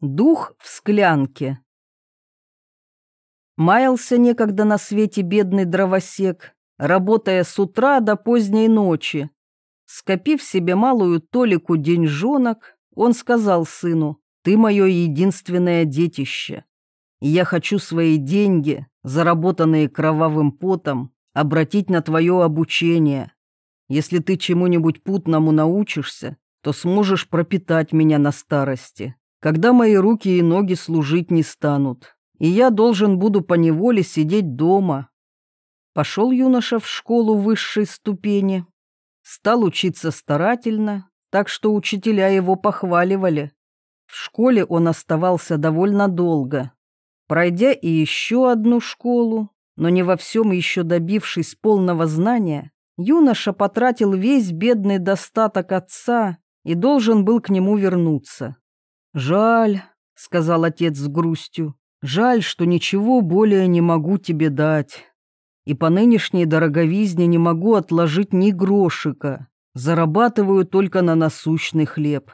Дух в склянке. Маялся некогда на свете бедный дровосек, работая с утра до поздней ночи. Скопив себе малую толику деньжонок, он сказал сыну, «Ты мое единственное детище, я хочу свои деньги, заработанные кровавым потом, обратить на твое обучение. Если ты чему-нибудь путному научишься, то сможешь пропитать меня на старости, когда мои руки и ноги служить не станут, и я должен буду по неволе сидеть дома. Пошел юноша в школу высшей ступени, стал учиться старательно, так что учителя его похваливали. В школе он оставался довольно долго. Пройдя и еще одну школу, но не во всем еще добившись полного знания, юноша потратил весь бедный достаток отца и должен был к нему вернуться. «Жаль», — сказал отец с грустью, — «жаль, что ничего более не могу тебе дать. И по нынешней дороговизне не могу отложить ни грошика, зарабатываю только на насущный хлеб».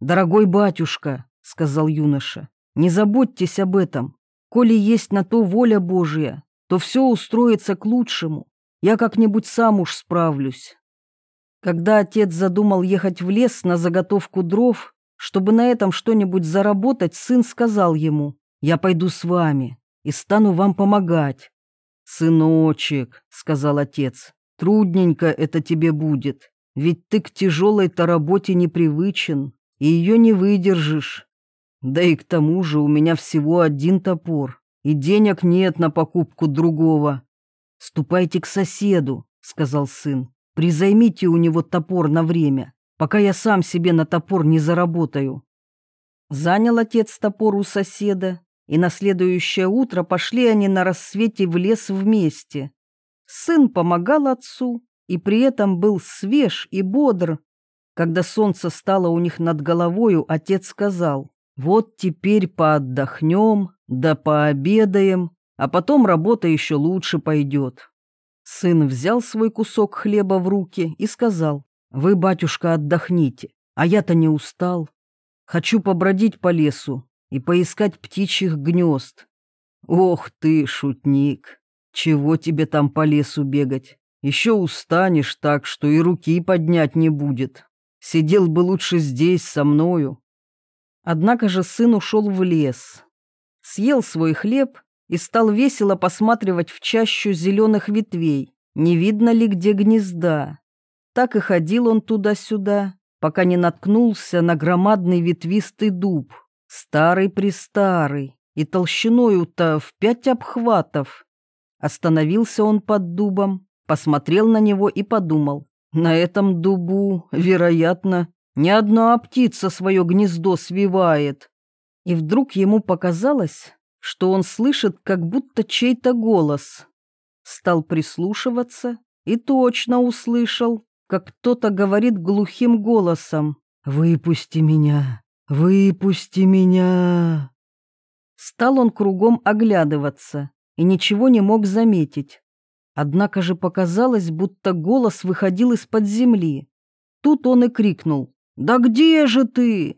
«Дорогой батюшка», — сказал юноша, — «не заботьтесь об этом. Коли есть на то воля Божья, то все устроится к лучшему. Я как-нибудь сам уж справлюсь». Когда отец задумал ехать в лес на заготовку дров, чтобы на этом что-нибудь заработать, сын сказал ему, «Я пойду с вами и стану вам помогать». «Сыночек», — сказал отец, — «трудненько это тебе будет, ведь ты к тяжелой-то работе непривычен, и ее не выдержишь. Да и к тому же у меня всего один топор, и денег нет на покупку другого». «Ступайте к соседу», — сказал сын, — «призаймите у него топор на время, пока я сам себе на топор не заработаю. Занял отец топор у соседа, и на следующее утро пошли они на рассвете в лес вместе. Сын помогал отцу, и при этом был свеж и бодр. Когда солнце стало у них над головою, отец сказал, «Вот теперь поотдохнем, да пообедаем, а потом работа еще лучше пойдет». Сын взял свой кусок хлеба в руки и сказал, вы, батюшка, отдохните, а я-то не устал. Хочу побродить по лесу и поискать птичьих гнезд. Ох ты, шутник, чего тебе там по лесу бегать? Еще устанешь так, что и руки поднять не будет. Сидел бы лучше здесь со мною. Однако же сын ушел в лес, съел свой хлеб и стал весело посматривать в чащу зеленых ветвей, не видно ли где гнезда. Так и ходил он туда-сюда, пока не наткнулся на громадный ветвистый дуб, старый-престарый, и толщиною-то в пять обхватов. Остановился он под дубом, посмотрел на него и подумал, на этом дубу, вероятно, ни одна птица свое гнездо свивает. И вдруг ему показалось, что он слышит как будто чей-то голос. Стал прислушиваться и точно услышал как кто-то говорит глухим голосом «Выпусти меня! Выпусти меня!» Стал он кругом оглядываться и ничего не мог заметить. Однако же показалось, будто голос выходил из-под земли. Тут он и крикнул «Да где же ты?»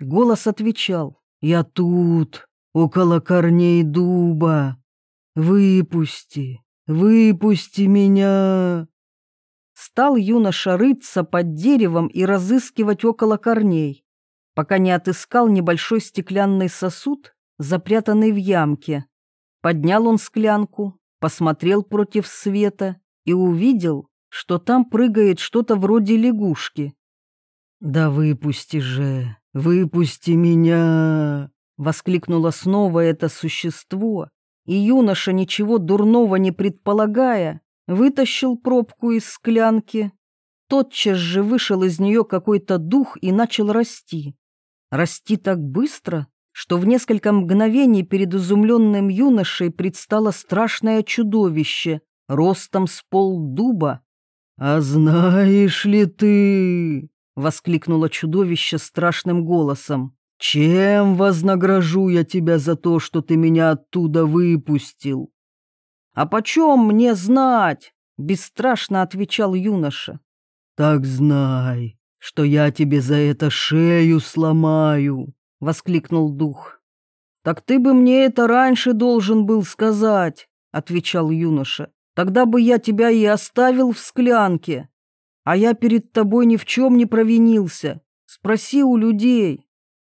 Голос отвечал «Я тут, около корней дуба. Выпусти, выпусти меня!» Стал юноша рыться под деревом и разыскивать около корней, пока не отыскал небольшой стеклянный сосуд, запрятанный в ямке. Поднял он склянку, посмотрел против света и увидел, что там прыгает что-то вроде лягушки. «Да выпусти же, выпусти меня!» — воскликнуло снова это существо, и юноша, ничего дурного не предполагая, вытащил пробку из склянки. Тотчас же вышел из нее какой-то дух и начал расти. Расти так быстро, что в несколько мгновений перед изумленным юношей предстало страшное чудовище, ростом с пол дуба. «А знаешь ли ты?» — воскликнуло чудовище страшным голосом. «Чем вознагражу я тебя за то, что ты меня оттуда выпустил?» «А почем мне знать?» — бесстрашно отвечал юноша. «Так знай, что я тебе за это шею сломаю», воскликнул дух. «Так ты бы мне это раньше должен был сказать», — отвечал юноша. «Тогда бы я тебя и оставил в склянке. А я перед тобой ни в чем не провинился. Спроси у людей».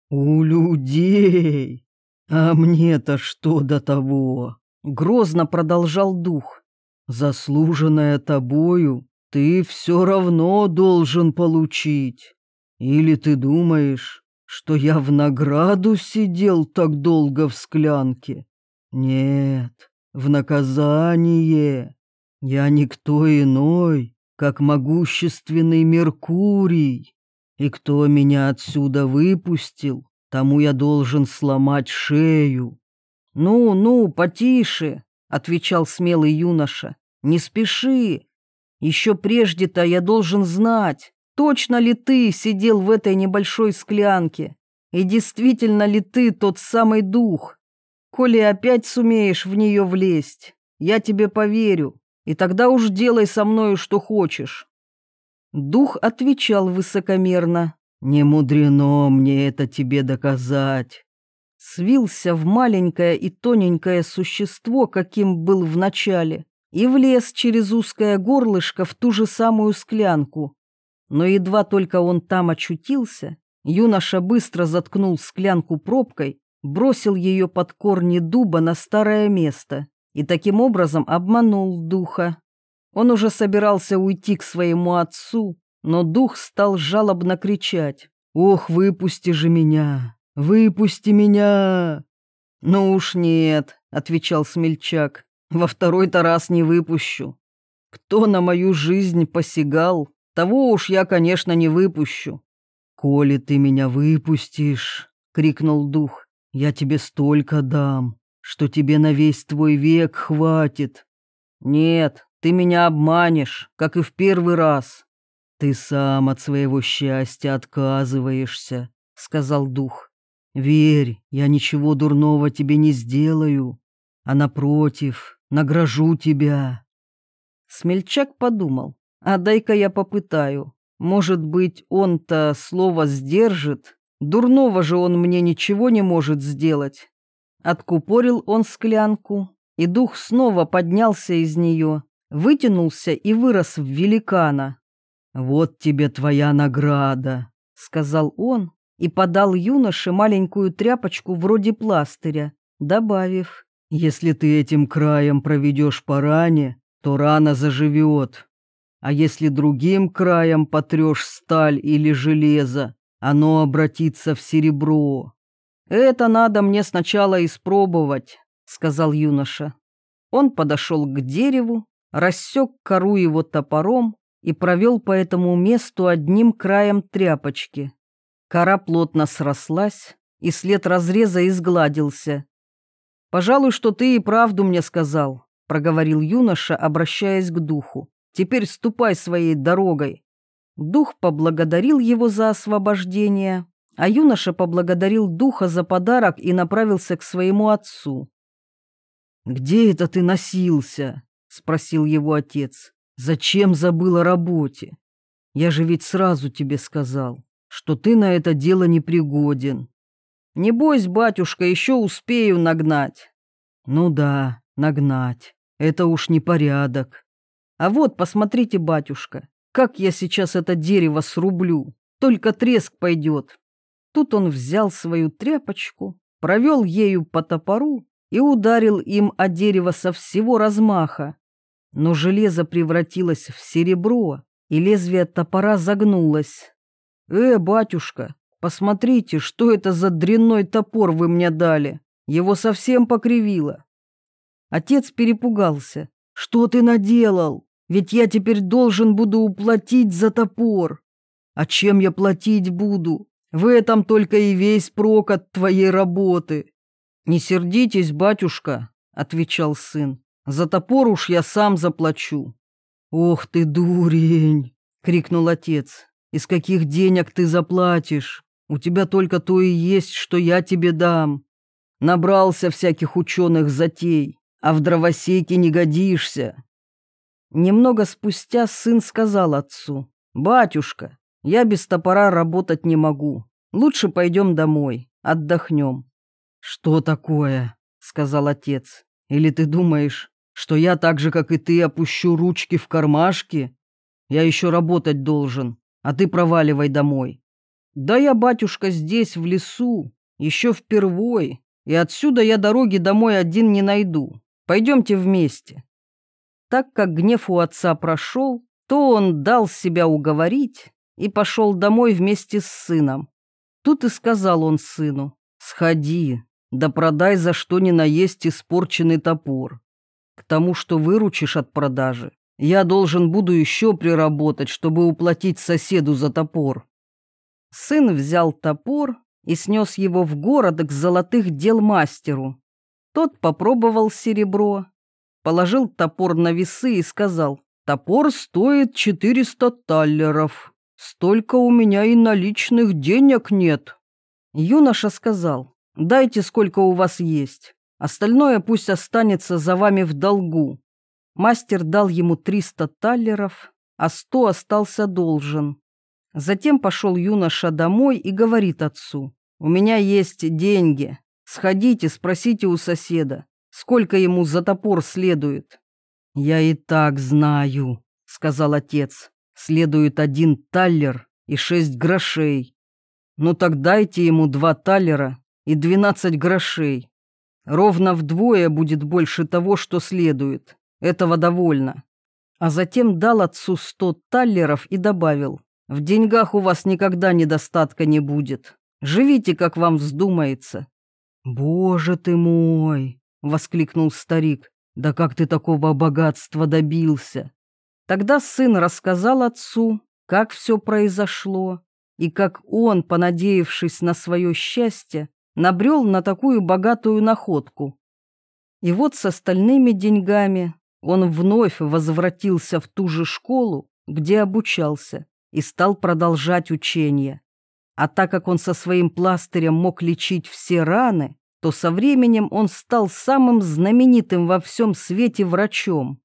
«У людей? А мне-то что до того?» — грозно продолжал дух. «Заслуженное тобою ты все равно должен получить. Или ты думаешь, что я в награду сидел так долго в склянке. Нет, в наказание. Я никто иной, как могущественный Меркурий. И кто меня отсюда выпустил, тому я должен сломать шею. «Ну, ну, потише», — отвечал смелый юноша, — «не спеши. Еще прежде-то я должен знать, Точно ли ты сидел в этой небольшой склянке? И действительно ли ты тот самый дух? Коли опять сумеешь в нее влезть, я тебе поверю, и тогда уж делай со мною, что хочешь. Дух отвечал высокомерно. «Не мудрено мне это тебе доказать». Свился в маленькое и тоненькое существо, каким был вначале, и влез через узкое горлышко в ту же самую склянку. Но едва только он там очутился, юноша быстро заткнул склянку пробкой, бросил ее под корни дуба на старое место и таким образом обманул духа. Он уже собирался уйти к своему отцу, но дух стал жалобно кричать. «Ох, выпусти же меня! Выпусти меня!» «Ну уж нет», — отвечал смельчак, — «во второй-то раз не выпущу. Кто на мою жизнь посягал, того уж я, конечно, не выпущу. «Коли ты меня выпустишь», — крикнул дух, — «я тебе столько дам, что тебе на весь твой век хватит». «Нет, ты меня обманешь, как и в первый раз». «Ты сам от своего счастья отказываешься», — сказал дух. «Верь, я ничего дурного тебе не сделаю, а напротив, награжу тебя». Смельчак подумал, а дай-ка я попытаю. Может быть, он-то слово сдержит? Дурного же он мне ничего не может сделать. Откупорил он склянку, и дух снова поднялся из нее, вытянулся и вырос в великана. «Вот тебе твоя награда», — сказал он и подал юноше маленькую тряпочку вроде пластыря, добавив, «Если ты этим краем проведешь по ране, то рана заживет, а если другим краем потрешь сталь или железо, оно обратится в серебро. «Это надо мне сначала испробовать», — сказал юноша. Он подошел к дереву, рассек кору его топором и провел по этому месту одним краем тряпочки. Кора плотно срослась, и след разреза изгладился. «Пожалуй, что ты и правду мне сказал», — проговорил юноша, обращаясь к духу. Теперь ступай своей дорогой. Дух поблагодарил его за освобождение, а юноша поблагодарил духа за подарок и направился к своему отцу. «Где это ты носился?» — спросил его отец. «Зачем забыл о работе? Я же ведь сразу тебе сказал, что ты на это дело не пригоден. Не бойся, батюшка, еще успею нагнать». «Ну да, нагнать. Это уж не порядок. А вот, посмотрите, батюшка, как я сейчас это дерево срублю. Только треск пойдет. Тут он взял свою тряпочку, провел ею по топору и ударил им о дерево со всего размаха. Но железо превратилось в серебро, и лезвие топора загнулось. «Э, батюшка, посмотрите, что это за дрянной топор вы мне дали. Его совсем покривило». Отец перепугался. «Что ты наделал?» Ведь я теперь должен буду уплатить за топор. А чем я платить буду? В этом только и весь прок от твоей работы. Не сердитесь, батюшка, отвечал сын. За топор уж я сам заплачу. Ох ты, дурень, крикнул отец. Из каких денег ты заплатишь? У тебя только то и есть, что я тебе дам. Набрался всяких ученых затей, а в дровосеке не годишься. Немного спустя сын сказал отцу, «Батюшка, я без топора работать не могу. Лучше пойдем домой. отдохнем». «Что такое?» — сказал отец. «Или ты думаешь, что я так же, как и ты, опущу ручки в кармашки? Я еще работать должен, а ты проваливай домой». «Да я, батюшка, здесь, в лесу, еще впервой, и отсюда я дороги домой один не найду. Пойдемте вместе». Так как гнев у отца прошел, то он дал себя уговорить и пошел домой вместе с сыном. Тут и сказал он сыну, «Сходи, да продай за что ни наесть испорченный топор. К тому, что выручишь от продажи, я должен буду еще приработать, чтобы уплатить соседу за топор». Сын взял топор и снес его в город к золотых дел мастеру. Тот попробовал серебро, положил топор на весы и сказал, «Топор стоит четыреста таллеров. Столько у меня и наличных денег нет». Юноша сказал, «Дайте, сколько у вас есть. Остальное пусть останется за вами в долгу». Мастер дал ему триста таллеров, а сто остался должен. Затем пошел юноша домой и говорит отцу, «У меня есть деньги. Сходите, спросите у соседа, сколько ему за топор следует». «Я и так знаю», — сказал отец. «Следует один таллер и шесть грошей. Ну так дайте ему два таллера и двенадцать грошей. Ровно вдвое будет больше того, что следует. Этого довольно». А затем дал отцу сто таллеров и добавил, в деньгах у вас никогда недостатка не будет. Живите, как вам вздумается». «Боже ты мой!» — воскликнул старик. «Да как ты такого богатства добился?» Тогда сын рассказал отцу, как все произошло, и как он, понадеявшись на свое счастье, набрел на такую богатую находку. И вот с остальными деньгами он вновь возвратился в ту же школу, где обучался, и стал продолжать учение. А так как он со своим пластырем мог лечить все раны, то со временем он стал самым знаменитым во всем свете врачом.